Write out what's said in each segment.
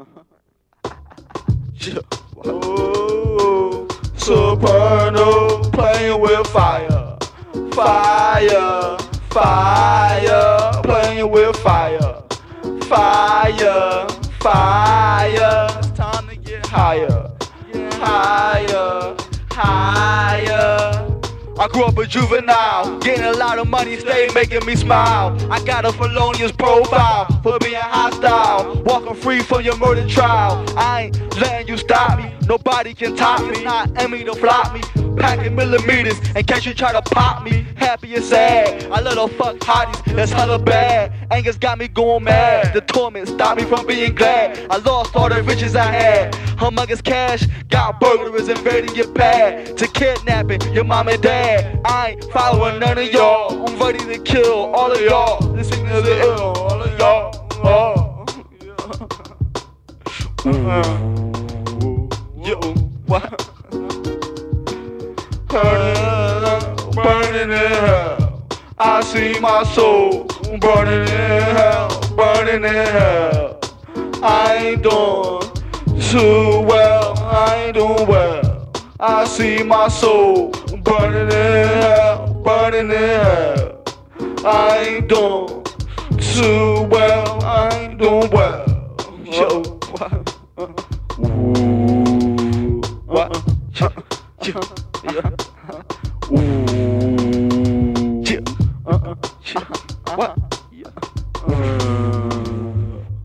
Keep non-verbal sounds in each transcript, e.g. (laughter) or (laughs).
(laughs) Oh, Soprano playing with fire, fire, fire, playing with fire, fire, fire. It's time to get higher, higher, higher. I grew up a juvenile, getting a lot of money, stay making me smile. I got a felonious profile for being hostile, walking free from your murder trial. I ain't letting you stop me, nobody can top me. Not Emmy to flop me, packing millimeters in case you try to pop me. Happy and sad, I little fuck hotties, that's hella bad. Anger's got me going mad, the torment stopped me from being glad. I lost all the riches I had, humongous cash, got burglars invading your pad to kidnapping your mom and dad. I ain't following none of y'all. I'm ready to kill all of y'all. This sickness is ill, all of y'all. Oh. (laughs) Yeah. Uh. Yo, what? Burning, burning in hell. I see my soul burning in hell, burning in hell. I ain't doing too well, I ain't doing well. I see my soul burning in hell, burning in hell. I ain't doing too well, I ain't doing well. Ooh, uh. Uh,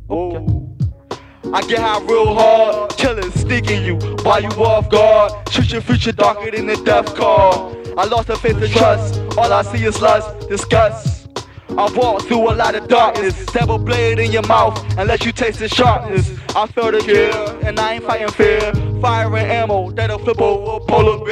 oh. I get high real hard, chillin', sneaking you while you off guard. Shoot your future darker than the death call. I lost the faith and trust, all I see is lust, disgust. I walk through a lot of darkness, stab a blade in your mouth and let you taste the sharpness. I feel the kill, and I ain't fighting fear. Firing ammo that'll flip over a polar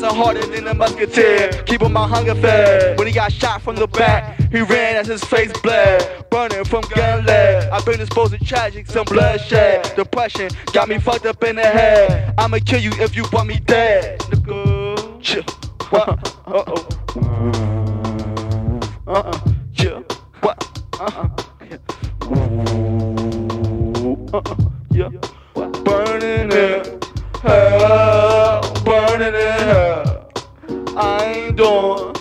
bear. Johnson harder than a musketeer, keeping my hunger fed. When he got shot from the back, he ran as his face bled. Burning from gun lead. I've been exposed to tragic, some bloodshed. Depression got me fucked up in the head. I'ma kill you if you want me dead. Nigga? Uh oh. Uh uh. Chill. What? Uh uh. Uh uh. Yeah. Burning in hell. Doing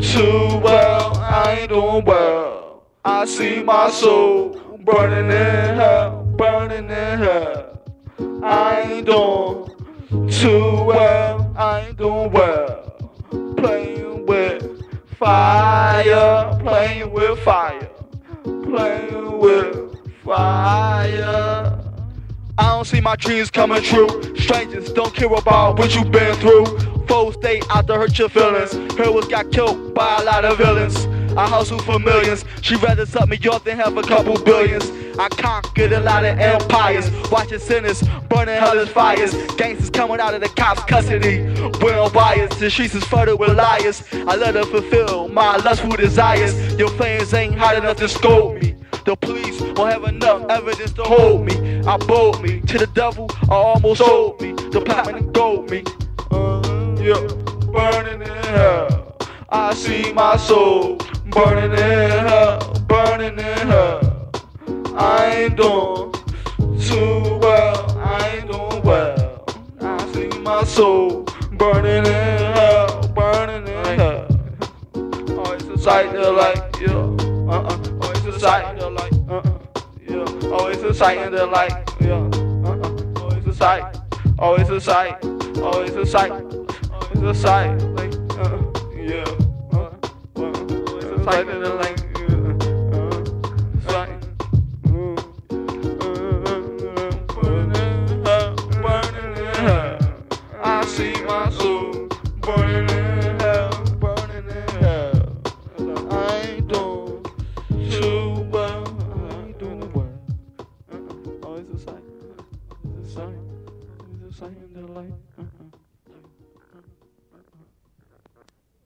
too well. I ain't doing well. I see my soul burning in hell. Burning in hell. I ain't doing too well. I ain't doing well. Playing with fire. Playing with fire. Playing with fire. I don't see my dreams coming true. Strangers don't care about what you've been through. Foes stay out to hurt your feelings. Her was got killed by a lot of villains. I hustle for millions. She rather suck me off than have a couple billions. I conquered a lot of empires. Watching sinners burning hellish fires. Gangsters coming out of the cops' custody. Wearing wires. The streets is flooded with liars. I let her fulfill my lustful desires. Your flames ain't hot enough to scold me. The police won't have enough evidence to hold me. I bold me to the devil. I almost sold me. The platinum gold me. Yeah, burning in hell. I see my soul burning in hell, burning in hell. I ain't doing too well. I ain't doing well. I see my soul burning in hell, burning in hell. Oh, it's a sight like, yeah. Uh-uh. Oh, it's a sight like, uh-uh. Yeah. Oh, it's a sight like, yeah. Uh-uh. Oh, it's a sight. Oh, it's a sight. Oh, it's a sight. It's a sight. Like, uh, yeah. Uh, uh, it's a sight and the like, yeah. Sight. Burning in hell, burning in hell. I see my soul burning in hell, burning in hell. I too well. I ain't doing well. Uh-uh. Oh, it's a sight. It's a sight. It's a sight in the light. Uh.